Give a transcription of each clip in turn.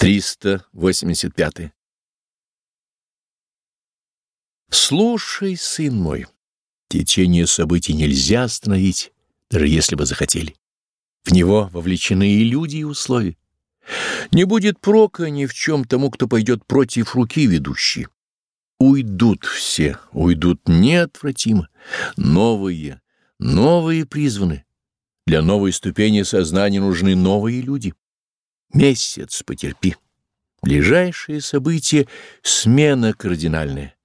385. Слушай, сын мой, течение событий нельзя остановить, даже если бы захотели. В него вовлечены и люди, и условия. Не будет прока ни в чем тому, кто пойдет против руки ведущей. Уйдут все, уйдут неотвратимо. Новые, новые призваны. Для новой ступени сознания нужны новые люди. Месяц потерпи. Ближайшие события — смена кардинальная.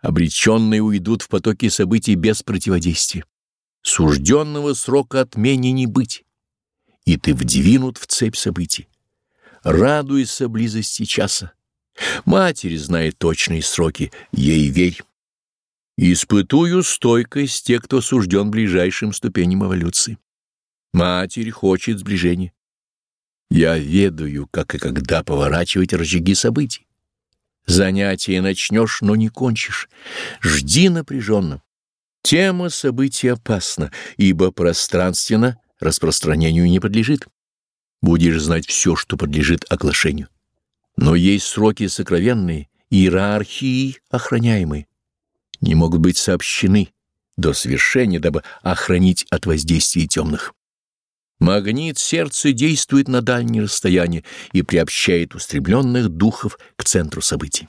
Обреченные уйдут в потоки событий без противодействия. Сужденного срока отмене не быть. И ты вдвинут в цепь событий. Радуйся близости часа. Матерь знает точные сроки, ей верь. Испытую стойкость тех, кто сужден ближайшим ступеням эволюции. Матерь хочет сближения. Я ведаю, как и когда поворачивать рычаги событий. Занятие начнешь, но не кончишь. Жди напряженно. Тема событий опасна, ибо пространственно распространению не подлежит. Будешь знать все, что подлежит оглашению. Но есть сроки сокровенные, иерархии охраняемые. Не могут быть сообщены до свершения, дабы охранить от воздействия темных. Магнит сердца действует на дальние расстояния и приобщает устремленных духов к центру событий.